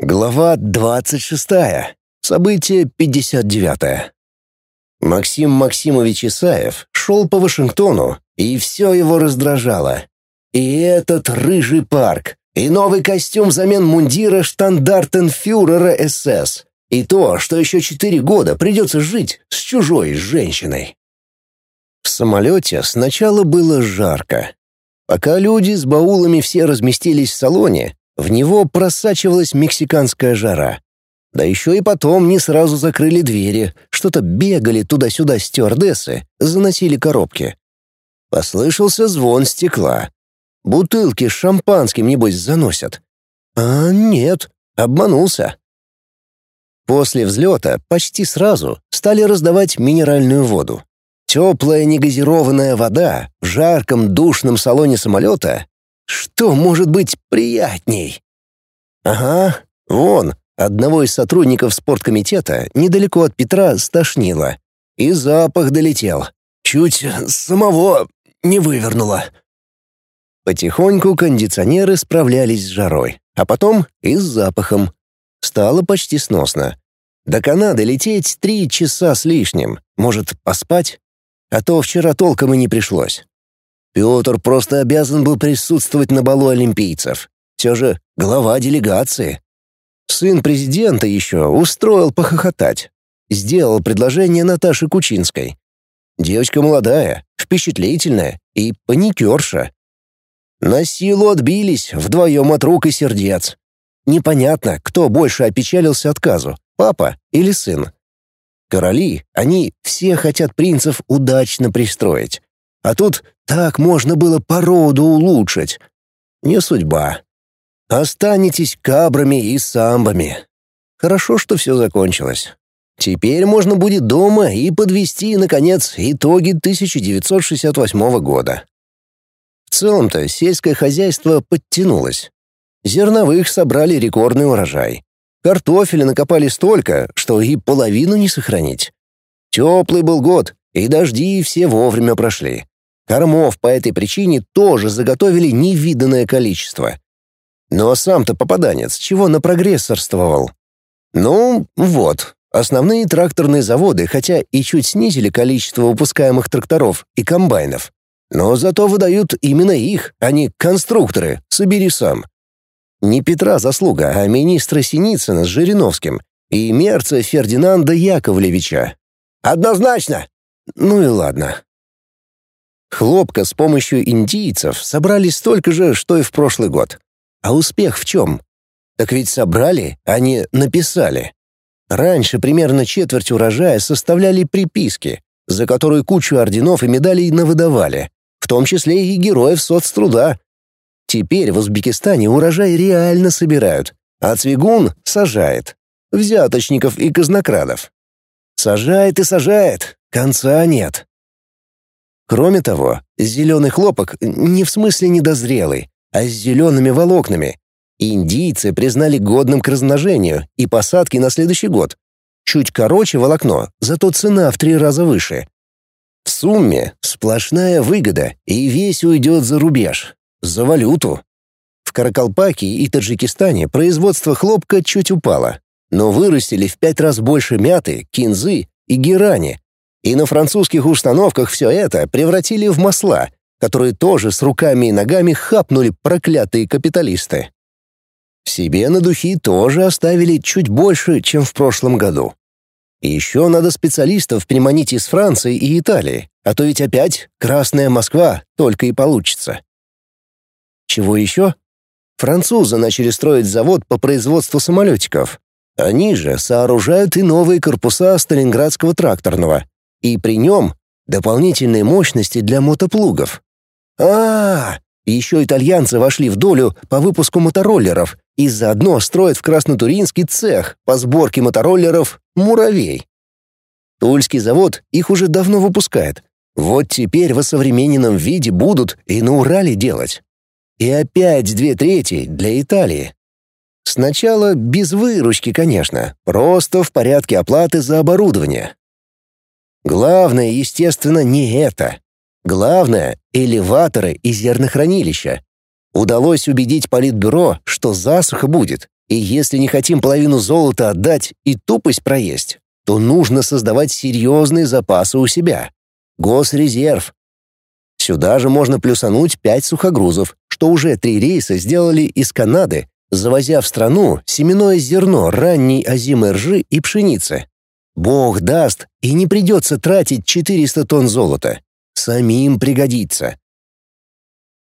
Глава 26. Событие 59. Максим Максимович Исаев шел по Вашингтону, и все его раздражало. И этот рыжий парк, и новый костюм взамен мундира штандартенфюрера СС, и то, что еще четыре года придется жить с чужой женщиной. В самолете сначала было жарко. Пока люди с баулами все разместились в салоне, в него просачивалась мексиканская жара. Да еще и потом не сразу закрыли двери, что-то бегали туда-сюда стюардессы, заносили коробки. Послышался звон стекла. Бутылки с шампанским, небось, заносят. А нет, обманулся. После взлета почти сразу стали раздавать минеральную воду. Теплая негазированная вода в жарком душном салоне самолета что может быть приятней? Ага, вон, одного из сотрудников спорткомитета недалеко от Петра стошнило. И запах долетел. Чуть самого не вывернуло. Потихоньку кондиционеры справлялись с жарой, а потом и с запахом. Стало почти сносно. До Канады лететь три часа с лишним. Может, поспать? А то вчера толком и не пришлось. Петр просто обязан был присутствовать на балу олимпийцев. Все же глава делегации. Сын президента еще устроил похохотать. Сделал предложение Наташе Кучинской. Девочка молодая, впечатлительная и паникерша. На силу отбились вдвоем от рук и сердец. Непонятно, кто больше опечалился отказу, папа или сын. Короли, они все хотят принцев удачно пристроить. А тут так можно было породу улучшить. Не судьба. Останетесь кабрами и самбами. Хорошо, что все закончилось. Теперь можно будет дома и подвести, наконец, итоги 1968 года. В целом-то сельское хозяйство подтянулось. Зерновых собрали рекордный урожай. Картофеля накопали столько, что и половину не сохранить. Теплый был год, и дожди все вовремя прошли. Кормов по этой причине тоже заготовили невиданное количество. Но сам-то попаданец чего напрогрессорствовал? Ну, вот, основные тракторные заводы, хотя и чуть снизили количество выпускаемых тракторов и комбайнов, но зато выдают именно их, а не конструкторы, собери сам. Не Петра заслуга, а министра Синицына с Жириновским и мерца Фердинанда Яковлевича. Однозначно! Ну и ладно. Хлопка с помощью индийцев собрали столько же, что и в прошлый год. А успех в чем? Так ведь собрали, а не написали. Раньше примерно четверть урожая составляли приписки, за которые кучу орденов и медалей навыдавали, в том числе и героев соцтруда. Теперь в Узбекистане урожай реально собирают, а Цвигун сажает. Взяточников и казнокрадов. Сажает и сажает, конца нет. Кроме того, зеленый хлопок не в смысле недозрелый, а с зелеными волокнами. Индийцы признали годным к размножению и посадке на следующий год. Чуть короче волокно, зато цена в три раза выше. В сумме сплошная выгода, и весь уйдет за рубеж, за валюту. В Каракалпаке и Таджикистане производство хлопка чуть упало, но вырастили в пять раз больше мяты, кинзы и герани, и на французских установках все это превратили в масла, которые тоже с руками и ногами хапнули проклятые капиталисты. Себе на духи тоже оставили чуть больше, чем в прошлом году. Еще надо специалистов приманить из Франции и Италии, а то ведь опять Красная Москва только и получится. Чего еще? Французы начали строить завод по производству самолетиков. Они же сооружают и новые корпуса Сталинградского тракторного, и при нем дополнительные мощности для мотоплугов. А, -а, -а еще итальянцы вошли в долю по выпуску мотороллеров и заодно строят в Краснотуринский цех по сборке мотороллеров «Муравей». Тульский завод их уже давно выпускает. Вот теперь в осовремененном виде будут и на Урале делать. И опять две трети для Италии. Сначала без выручки, конечно, просто в порядке оплаты за оборудование. Главное, естественно, не это. Главное — элеваторы и зернохранилища. Удалось убедить Политбюро, что засуха будет, И если не хотим половину золота отдать и тупость проесть, то нужно создавать серьезные запасы у себя. Госрезерв. Сюда же можно плюсануть пять сухогрузов, что уже три рейса сделали из Канады, завозя в страну семенное зерно ранней озимой ржи и пшеницы. Бог даст, и не придется тратить 400 тонн золота. Самим пригодится.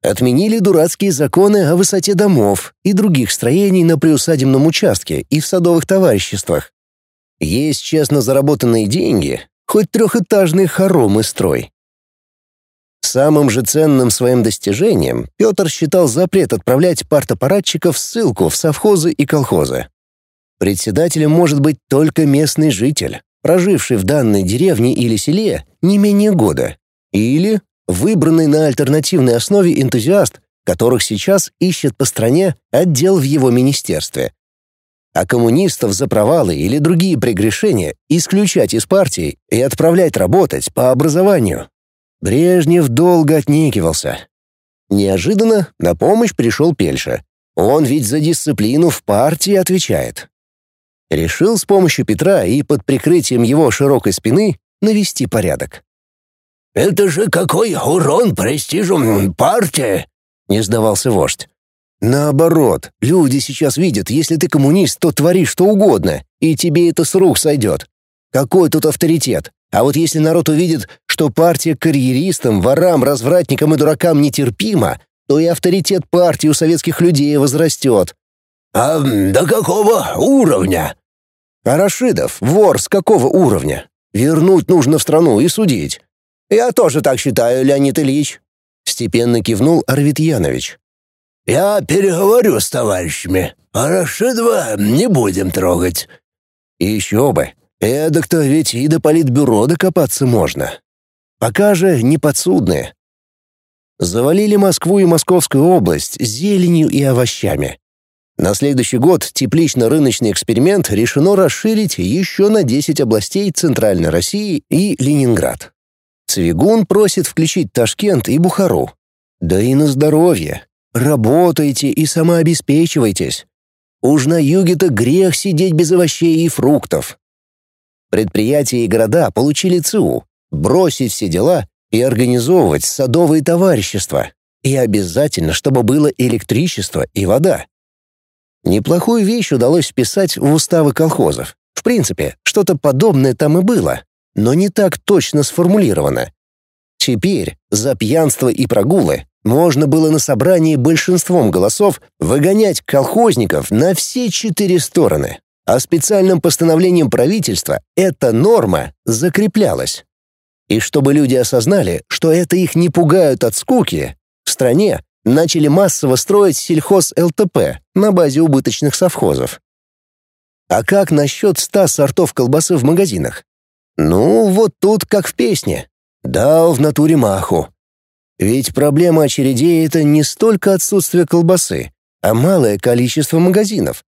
Отменили дурацкие законы о высоте домов и других строений на приусадебном участке и в садовых товариществах. Есть честно заработанные деньги, хоть трехэтажный хоромы строй. Самым же ценным своим достижением Петр считал запрет отправлять партапаратчиков в ссылку в совхозы и колхозы. Председателем может быть только местный житель, проживший в данной деревне или селе не менее года, или выбранный на альтернативной основе энтузиаст, которых сейчас ищет по стране отдел в его министерстве. А коммунистов за провалы или другие прегрешения исключать из партии и отправлять работать по образованию. Брежнев долго отнекивался. Неожиданно на помощь пришел Пельша. Он ведь за дисциплину в партии отвечает. Решил с помощью Петра и под прикрытием его широкой спины навести порядок. «Это же какой урон престижу партии!» — не сдавался вождь. «Наоборот, люди сейчас видят, если ты коммунист, то твори что угодно, и тебе это с рук сойдет. Какой тут авторитет? А вот если народ увидит, что партия карьеристам, ворам, развратникам и дуракам нетерпима, то и авторитет партии у советских людей возрастет». «А до какого уровня?» «А Рашидов, вор с какого уровня? Вернуть нужно в страну и судить. «Я тоже так считаю, Леонид Ильич», — степенно кивнул Арвид Янович. «Я переговорю с товарищами, а Рашидова не будем трогать». «Еще бы. Эдак-то ведь и до политбюро докопаться можно. Пока же не подсудные». Завалили Москву и Московскую область зеленью и овощами. На следующий год теплично-рыночный эксперимент решено расширить еще на 10 областей Центральной России и Ленинград. Цвигун просит включить Ташкент и Бухару. Да и на здоровье. Работайте и самообеспечивайтесь. Уж на юге-то грех сидеть без овощей и фруктов. Предприятия и города получили ЦУ — бросить все дела и организовывать садовые товарищества. И обязательно, чтобы было электричество и вода. Неплохую вещь удалось вписать в уставы колхозов. В принципе, что-то подобное там и было но не так точно сформулировано. Теперь за пьянство и прогулы можно было на собрании большинством голосов выгонять колхозников на все четыре стороны, а специальным постановлением правительства эта норма закреплялась. И чтобы люди осознали, что это их не пугают от скуки, в стране начали массово строить сельхоз-ЛТП на базе убыточных совхозов. А как насчет ста сортов колбасы в магазинах? Ну, вот тут как в песне. Дал в натуре маху. Ведь проблема очередей — это не столько отсутствие колбасы, а малое количество магазинов.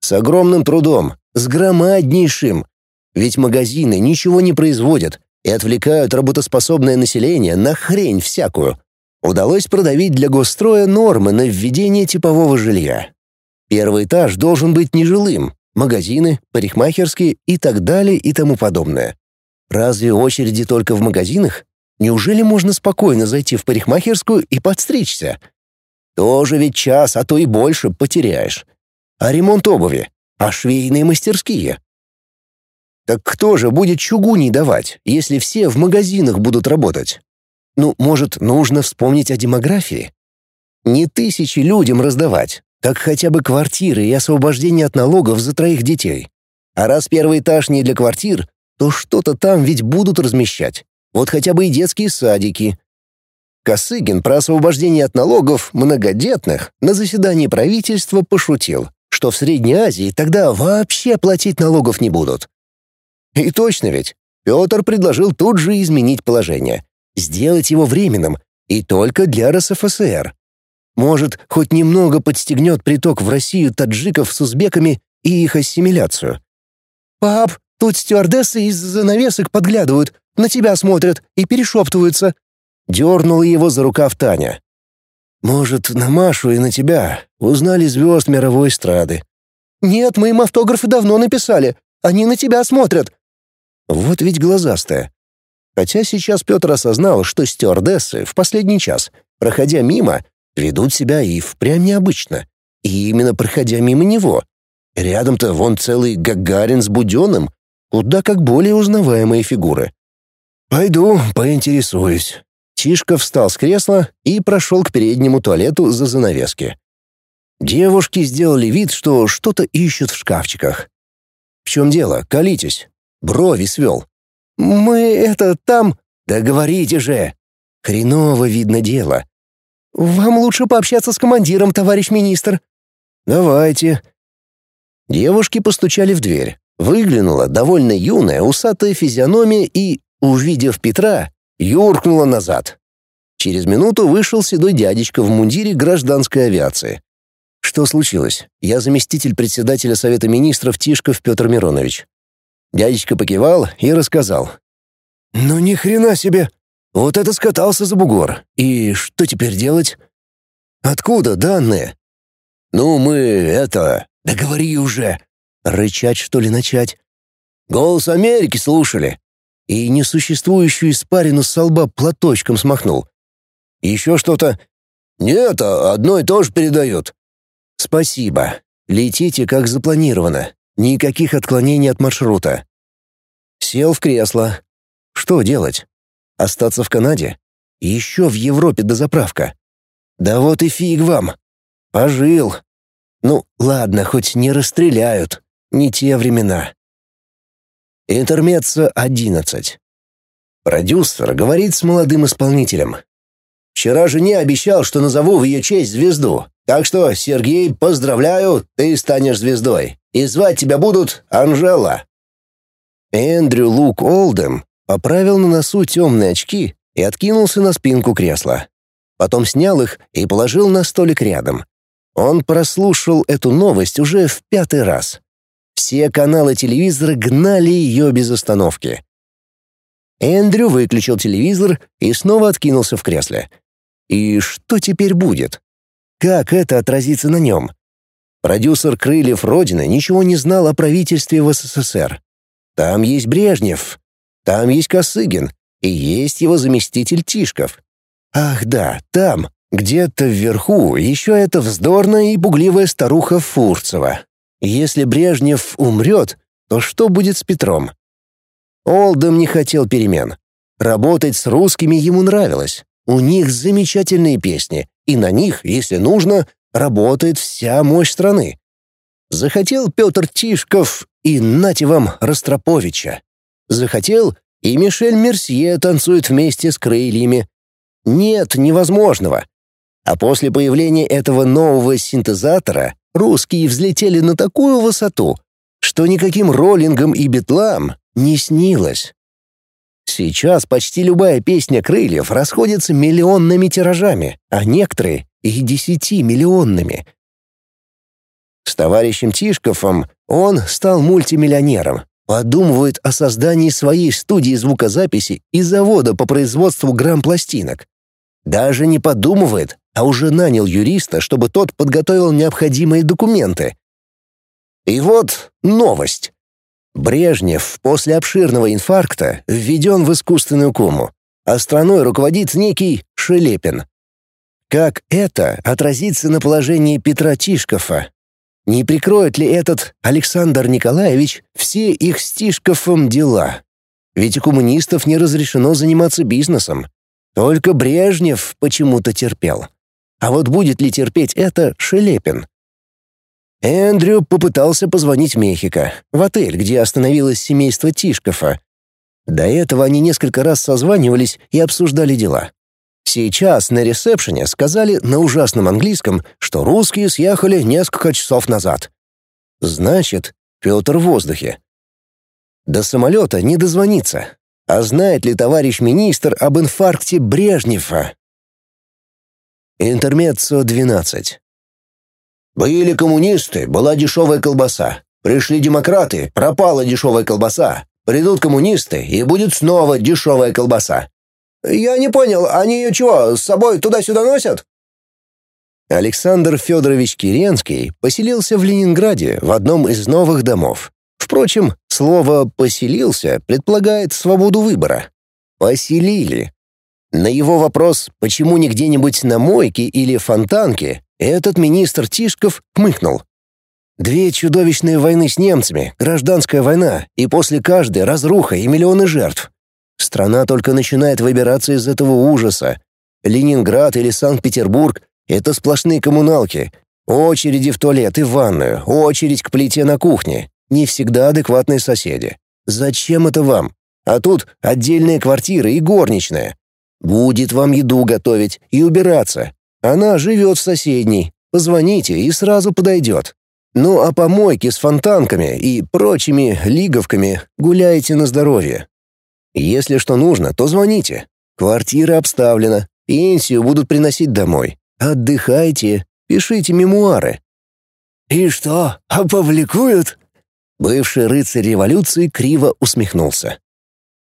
С огромным трудом, с громаднейшим. Ведь магазины ничего не производят и отвлекают работоспособное население на хрень всякую. Удалось продавить для госстроя нормы на введение типового жилья. Первый этаж должен быть нежилым, магазины, парикмахерские и так далее и тому подобное. Разве очереди только в магазинах? Неужели можно спокойно зайти в парикмахерскую и подстричься? Тоже ведь час, а то и больше потеряешь. А ремонт обуви? А швейные мастерские? Так кто же будет чугуни давать, если все в магазинах будут работать? Ну, может, нужно вспомнить о демографии? Не тысячи людям раздавать, так хотя бы квартиры и освобождение от налогов за троих детей. А раз первый этаж не для квартир, то что-то там ведь будут размещать. Вот хотя бы и детские садики. Косыгин про освобождение от налогов многодетных на заседании правительства пошутил, что в Средней Азии тогда вообще платить налогов не будут. И точно ведь, Петр предложил тут же изменить положение, сделать его временным и только для РСФСР. Может, хоть немного подстегнет приток в Россию таджиков с узбеками и их ассимиляцию. «Пап, Тут стюардессы из занавесок подглядывают, на тебя смотрят и перешептываются». Дернула его за рукав Таня. «Может, на Машу и на тебя узнали звезд мировой эстрады. «Нет, мы им автографы давно написали. Они на тебя смотрят». Вот ведь глазастая. Хотя сейчас Петр осознал, что стюардессы в последний час, проходя мимо, ведут себя и впрямь необычно. И именно проходя мимо него. Рядом-то вон целый Гагарин с Буденным, куда как более узнаваемые фигуры. «Пойду, поинтересуюсь». Тишка встал с кресла и прошел к переднему туалету за занавески. Девушки сделали вид, что что-то ищут в шкафчиках. «В чем дело? Колитесь». Брови свел. «Мы это там...» «Да говорите же!» «Хреново видно дело». «Вам лучше пообщаться с командиром, товарищ министр». «Давайте». Девушки постучали в дверь. Выглянула довольно юная, усатая физиономия и, увидев Петра, юркнула назад. Через минуту вышел седой дядечка в мундире гражданской авиации. Что случилось? Я заместитель председателя Совета министров Тишков Петр Миронович. Дядечка покивал и рассказал. «Ну ни хрена себе! Вот это скатался за бугор. И что теперь делать?» «Откуда данные?» «Ну, мы это... Да говори уже!» Рычать, что ли, начать? «Голос Америки слушали!» И несуществующую испарину с лба платочком смахнул. «Еще что-то?» «Нет, а одно и то же передают». «Спасибо. Летите, как запланировано. Никаких отклонений от маршрута. Сел в кресло. Что делать? Остаться в Канаде? Еще в Европе до заправка. Да вот и фиг вам. Пожил. Ну, ладно, хоть не расстреляют. Не те времена. Интермеццо 11. Продюсер говорит с молодым исполнителем. «Вчера жене обещал, что назову в ее честь звезду. Так что, Сергей, поздравляю, ты станешь звездой и звать тебя будут Анжела». Эндрю Лук Олдем поправил на носу темные очки и откинулся на спинку кресла. Потом снял их и положил на столик рядом. Он прослушал эту новость уже в пятый раз. Все каналы телевизора гнали ее без остановки. Эндрю выключил телевизор и снова откинулся в кресле. И что теперь будет? Как это отразится на нем? Продюсер «Крыльев Родины» ничего не знал о правительстве в СССР. Там есть Брежнев, там есть Косыгин и есть его заместитель Тишков. Ах да, там, где-то вверху, еще эта вздорная и бугливая старуха Фурцева. Если Брежнев умрет, то что будет с Петром? Олдом не хотел перемен. Работать с русскими ему нравилось. У них замечательные песни, и на них, если нужно, работает вся мощь страны. Захотел Петр Тишков и нате вам Ростроповича. Захотел, и Мишель Мерсье танцует вместе с крыльями. Нет невозможного. А после появления этого нового синтезатора русские взлетели на такую высоту, что никаким роллингом и битлам не снилось. Сейчас почти любая песня крыльев расходится миллионными тиражами, а некоторые и десятимиллионными. С товарищем Тишковым он стал мультимиллионером, подумывает о создании своей студии звукозаписи и завода по производству грамм-пластинок. Даже не подумывает, а уже нанял юриста, чтобы тот подготовил необходимые документы. И вот новость. Брежнев после обширного инфаркта введен в искусственную кому, а страной руководит некий Шелепин. Как это отразится на положении Петра Тишкова? Не прикроет ли этот Александр Николаевич все их с Тишковым дела? Ведь у коммунистов не разрешено заниматься бизнесом. Только Брежнев почему-то терпел. А вот будет ли терпеть это Шелепин? Эндрю попытался позвонить Мехико, в отель, где остановилось семейство Тишкова. До этого они несколько раз созванивались и обсуждали дела. Сейчас на ресепшене сказали на ужасном английском, что русские съехали несколько часов назад. Значит, Петр в воздухе. До самолета не дозвониться. А знает ли товарищ министр об инфаркте Брежнева? Интермеццо 12. Были коммунисты, была дешевая колбаса. Пришли демократы, пропала дешевая колбаса. Придут коммунисты, и будет снова дешевая колбаса. «Я не понял, они ее чего, с собой туда-сюда носят?» Александр Федорович Киренский поселился в Ленинграде в одном из новых домов. Впрочем, слово «поселился» предполагает свободу выбора. Поселили. На его вопрос, почему не где-нибудь на мойке или фонтанке, этот министр Тишков хмыкнул. Две чудовищные войны с немцами, гражданская война, и после каждой разруха и миллионы жертв. Страна только начинает выбираться из этого ужаса. Ленинград или Санкт-Петербург — это сплошные коммуналки. Очереди в туалет и в ванную, очередь к плите на кухне. Не всегда адекватные соседи. Зачем это вам? А тут отдельные квартиры и горничная. Будет вам еду готовить и убираться. Она живет в соседней. Позвоните и сразу подойдет. Ну а помойки с фонтанками и прочими лиговками гуляйте на здоровье. Если что нужно, то звоните. Квартира обставлена, пенсию будут приносить домой. Отдыхайте, пишите мемуары. «И что, опубликуют?» Бывший рыцарь революции криво усмехнулся.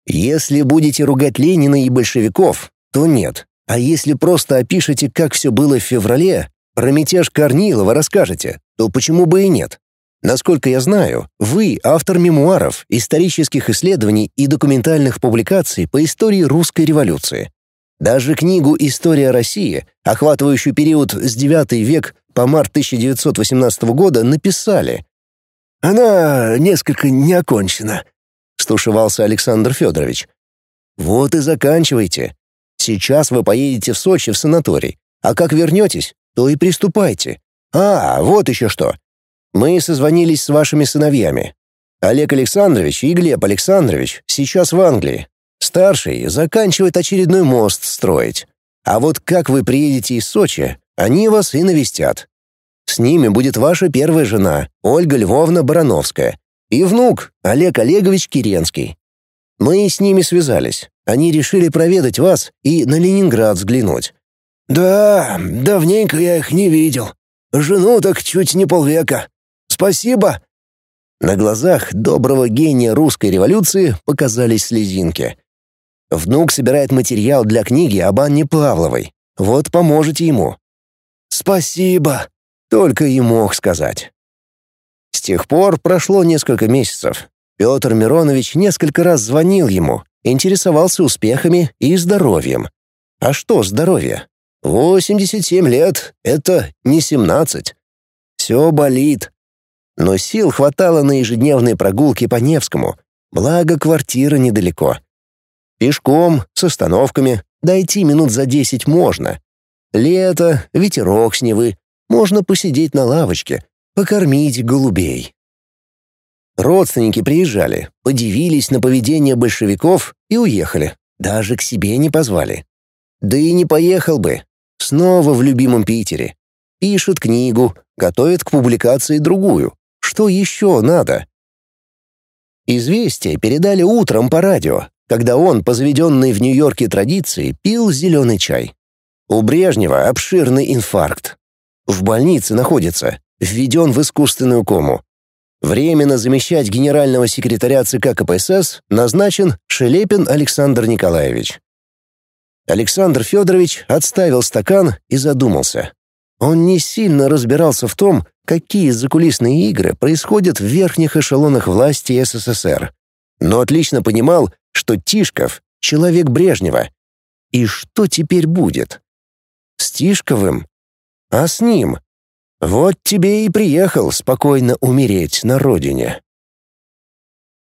«Если будете ругать Ленина и большевиков, то нет. А если просто опишете, как все было в феврале, про мятеж Корнилова расскажете, то почему бы и нет? Насколько я знаю, вы автор мемуаров, исторических исследований и документальных публикаций по истории русской революции. Даже книгу «История России», охватывающую период с IX век по март 1918 года, написали. «Она несколько не окончена», — стушевался Александр Федорович. «Вот и заканчивайте. Сейчас вы поедете в Сочи в санаторий, а как вернетесь, то и приступайте. А, вот еще что. Мы созвонились с вашими сыновьями. Олег Александрович и Глеб Александрович сейчас в Англии. Старший заканчивает очередной мост строить. А вот как вы приедете из Сочи, они вас и навестят. С ними будет ваша первая жена, Ольга Львовна Барановская, и внук, Олег Олегович Киренский. Мы с ними связались. Они решили проведать вас и на Ленинград взглянуть. «Да, давненько я их не видел. Жену так чуть не полвека. Спасибо». На глазах доброго гения русской революции показались слезинки. Внук собирает материал для книги об Анне Павловой. Вот поможете ему. «Спасибо», — только и мог сказать. С тех пор прошло несколько месяцев. Петр Миронович несколько раз звонил ему, интересовался успехами и здоровьем. А что здоровье? 87 лет — это не 17. Все болит. Но сил хватало на ежедневные прогулки по Невскому, благо квартира недалеко. Пешком, с остановками, дойти минут за 10 можно. Лето, ветерок с Невы, можно посидеть на лавочке, покормить голубей. Родственники приезжали, подивились на поведение большевиков и уехали. Даже к себе не позвали. Да и не поехал бы. Снова в любимом Питере. Пишет книгу, готовит к публикации другую. Что еще надо? Известие передали утром по радио, когда он, по заведенной в Нью-Йорке традиции, пил зеленый чай. У Брежнева обширный инфаркт. В больнице находится, введен в искусственную кому. Временно замещать генерального секретаря ЦК КПСС назначен Шелепин Александр Николаевич. Александр Федорович отставил стакан и задумался. Он не сильно разбирался в том, какие закулисные игры происходят в верхних эшелонах власти СССР, но отлично понимал, что Тишков — человек Брежнева. И что теперь будет? С Тишковым? А с ним? Вот тебе и приехал спокойно умереть на родине.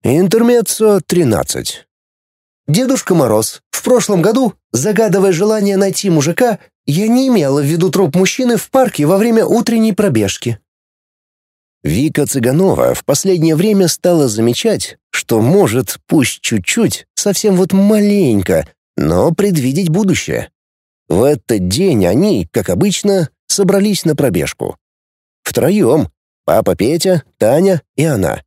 Интермеццо 13. Дедушка Мороз, в прошлом году, загадывая желание найти мужика, я не имела в виду труп мужчины в парке во время утренней пробежки. Вика Цыганова в последнее время стала замечать, что может, пусть чуть-чуть, совсем вот маленько, но предвидеть будущее. В этот день они, как обычно, собрались на пробежку. Втроем. Папа Петя, Таня и она.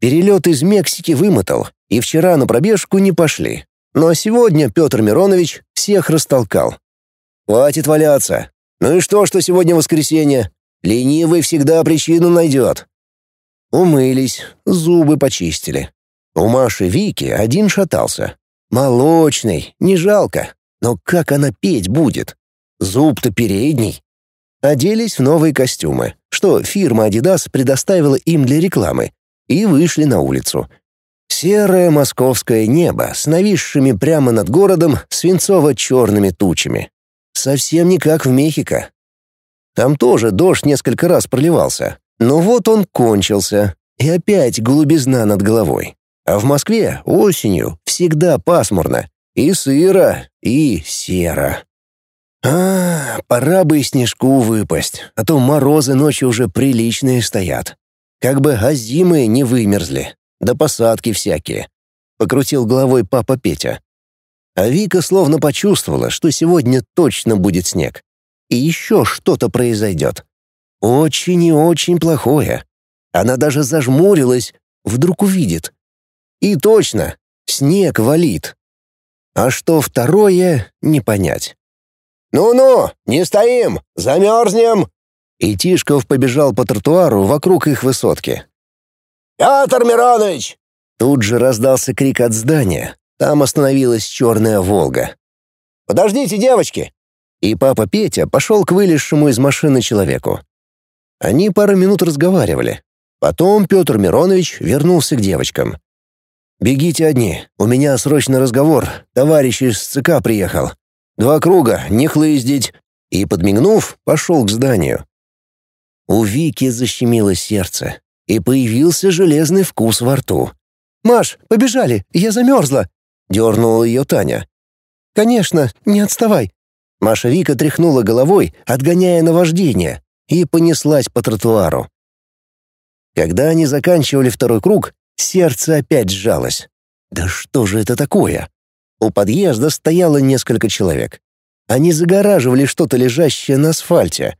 Перелет из Мексики вымотал, и вчера на пробежку не пошли. Но сегодня Петр Миронович всех растолкал. «Хватит валяться. Ну и что, что сегодня воскресенье? Ленивый всегда причину найдет». Умылись, зубы почистили. У Маши Вики один шатался. Молочный, не жалко. Но как она петь будет? Зуб-то передний. Оделись в новые костюмы, что фирма Adidas предоставила им для рекламы, и вышли на улицу. Серое московское небо с нависшими прямо над городом свинцово-черными тучами. Совсем не как в Мехико. Там тоже дождь несколько раз проливался, но вот он кончился, и опять голубизна над головой. А в Москве осенью всегда пасмурно, и сыро, и серо. А, пора бы и снежку выпасть, а то морозы ночью уже приличные стоят. Как бы озимые не вымерзли, да посадки всякие. Покрутил головой папа Петя. А Вика словно почувствовала, что сегодня точно будет снег. И еще что-то произойдет. Очень и очень плохое. Она даже зажмурилась, вдруг увидит. И точно, снег валит. А что второе, не понять. «Ну-ну, не стоим, замерзнем!» И Тишков побежал по тротуару вокруг их высотки. «Петр Миронович!» Тут же раздался крик от здания. Там остановилась черная «Волга». «Подождите, девочки!» И папа Петя пошел к вылезшему из машины человеку. Они пару минут разговаривали. Потом Петр Миронович вернулся к девочкам. «Бегите одни, у меня срочный разговор, товарищ из ЦК приехал. Два круга, не хлыздить!» И, подмигнув, пошел к зданию. У Вики защемило сердце, и появился железный вкус во рту. «Маш, побежали, я замерзла!» — дернула ее Таня. «Конечно, не отставай!» Маша Вика тряхнула головой, отгоняя наваждение, и понеслась по тротуару. Когда они заканчивали второй круг, сердце опять сжалось. «Да что же это такое?» У подъезда стояло несколько человек. Они загораживали что-то лежащее на асфальте.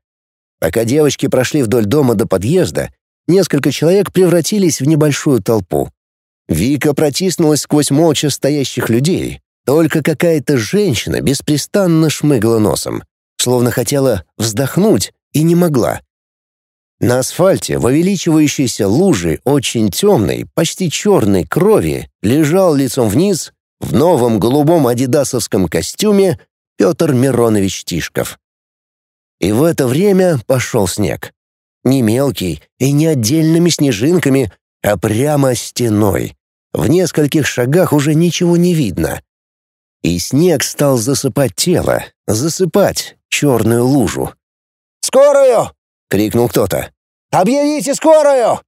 Пока девочки прошли вдоль дома до подъезда, несколько человек превратились в небольшую толпу. Вика протиснулась сквозь молча стоящих людей. Только какая-то женщина беспрестанно шмыгла носом, словно хотела вздохнуть и не могла. На асфальте в увеличивающейся луже очень темной, почти черной крови лежал лицом вниз в новом голубом адидасовском костюме Петр Миронович Тишков. И в это время пошел снег. Не мелкий и не отдельными снежинками, а прямо стеной. В нескольких шагах уже ничего не видно. И снег стал засыпать тело, засыпать черную лужу. «Скорую!» — крикнул кто-то. «Объявите скорую!»